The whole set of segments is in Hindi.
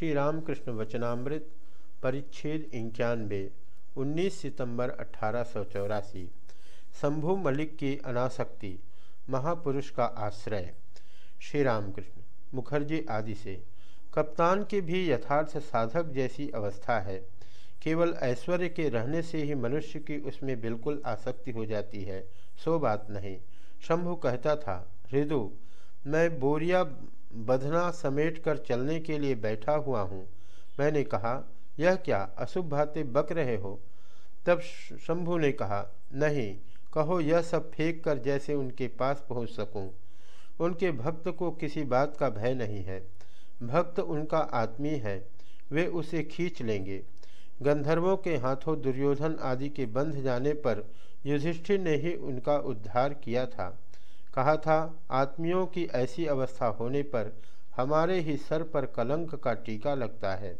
श्री रामकृष्ण वचनामृत, परिच्छेद इक्यानवे 19 सितंबर अठारह शंभु मलिक की अनासक्ति, महापुरुष का आश्रय। श्री रामकृष्ण मुखर्जी आदि से, कप्तान की भी यथार्थ साधक जैसी अवस्था है। केवल ऐश्वर्य के रहने से ही मनुष्य की उसमें बिल्कुल आसक्ति हो जाती है, सो बात नहीं। शंभु कहता था हृदु मैं बोरिया बधना समेट कर चलने के लिए बैठा हुआ हूँ। मैंने कहा, यह क्या अशुभ बातें बक रहे हो? तब शंभु ने कहा, नहीं, कहो यह सब फेंक कर जैसे उनके पास पहुँच सकूँ। उनके भक्त को किसी बात का भय नहीं है। भक्त उनका आत्मी है, वे उसे खींच लेंगे। गंधर्वों के हाथों दुर्योधन आदि के बंध जाने पर युधिष्ठिर ने ही उनका उद्धार किया था। कहा था, आत्मियों की ऐसी अवस्था होने पर हमारे ही सर पर कलंक का टीका लगता है।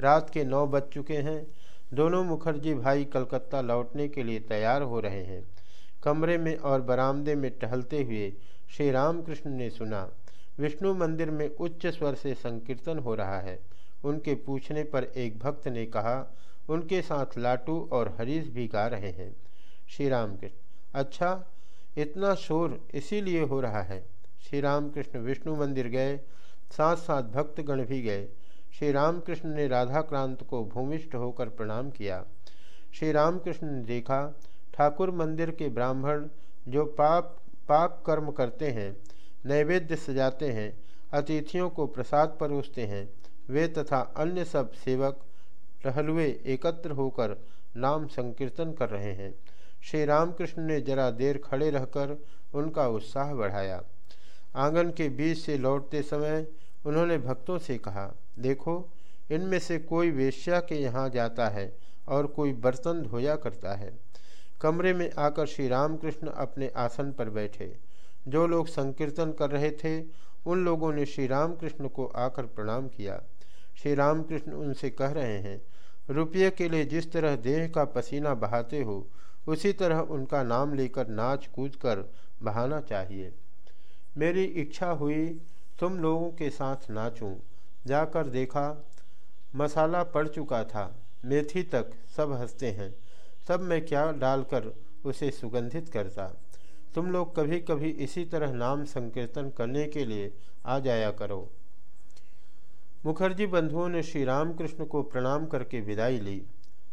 रात के नौ बज चुके हैं। दोनों मुखर्जी भाई कलकत्ता लौटने के लिए तैयार हो रहे हैं। कमरे में और बरामदे में टहलते हुए श्री रामकृष्ण ने सुना, विष्णु मंदिर में उच्च स्वर से संकीर्तन हो रहा है। उनके पूछने पर एक भक्त ने कहा, उनके साथ लाटू और हरीश भी गा रहे हैं। श्री रामकृष्ण अच्छा इतना शोर इसीलिए हो रहा है। श्री रामकृष्ण विष्णु मंदिर गए साथ साथ भक्तगण भी गए। श्री रामकृष्ण ने राधाक्रांत को भूमिष्ठ होकर प्रणाम किया। श्री रामकृष्ण ने देखा, ठाकुर मंदिर के ब्राह्मण जो पाप पाप कर्म करते हैं, नैवेद्य सजाते हैं, अतिथियों को प्रसाद परोसते हैं, वे तथा अन्य सब सेवक, टहलुए एकत्र होकर नाम संकीर्तन कर रहे हैं। श्री रामकृष्ण ने जरा देर खड़े रहकर उनका उत्साह बढ़ाया। आँगन के बीच से लौटते समय उन्होंने भक्तों से कहा, देखो, इनमें से कोई वेश्या के यहाँ जाता है और कोई बर्तन धोया करता है। कमरे में आकर श्री रामकृष्ण अपने आसन पर बैठे। जो लोग संकीर्तन कर रहे थे, उन लोगों ने श्री रामकृष्ण को आकर प्रणाम किया। श्री रामकृष्ण उनसे कह रहे हैं, रुपये के लिए जिस तरह देह का पसीना बहाते हो उसी तरह उनका नाम लेकर नाच कूद कर बहाना चाहिए। मेरी इच्छा हुई, तुम लोगों के साथ नाचूं। जाकर देखा, मसाला पड़ चुका था। मेथी तक सब हँसते हैं। तब मैं क्या डालकर उसे सुगंधित करता? तुम लोग कभी कभी इसी तरह नाम संकीर्तन करने के लिए आ जाया करो। मुखर्जी बंधुओं ने श्री रामकृष्ण को प्रणाम करके विदाई ली।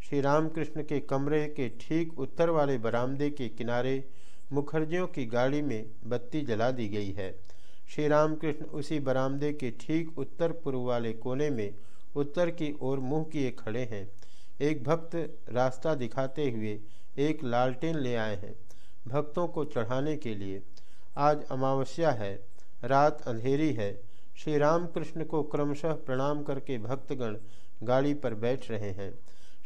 श्री रामकृष्ण के कमरे के ठीक उत्तर वाले बरामदे के किनारे मुखर्जियों की गाड़ी में बत्ती जला दी गई है। श्री रामकृष्ण उसी बरामदे के ठीक उत्तर पूर्व वाले कोने में उत्तर की ओर मुँह किए खड़े हैं। एक भक्त रास्ता दिखाते हुए एक लालटेन ले आए हैं भक्तों को चढ़ाने के लिए। आज अमावस्या है, रात अंधेरी है। श्री रामकृष्ण को क्रमशः प्रणाम करके भक्तगण गाड़ी पर बैठ रहे हैं।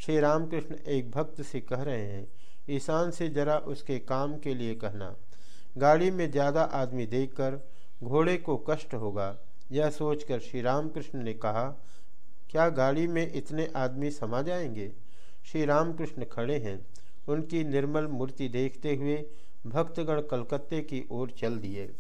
श्री रामकृष्ण एक भक्त से कह रहे हैं, ईशान से जरा उसके काम के लिए कहना। गाड़ी में ज़्यादा आदमी देखकर घोड़े को कष्ट होगा। यह सोचकर श्री रामकृष्ण ने कहा, क्या गाड़ी में इतने आदमी समा जाएँगे? श्री रामकृष्ण खड़े हैं। उनकी निर्मल मूर्ति देखते हुए भक्तगण कलकत्ते की ओर चल दिए।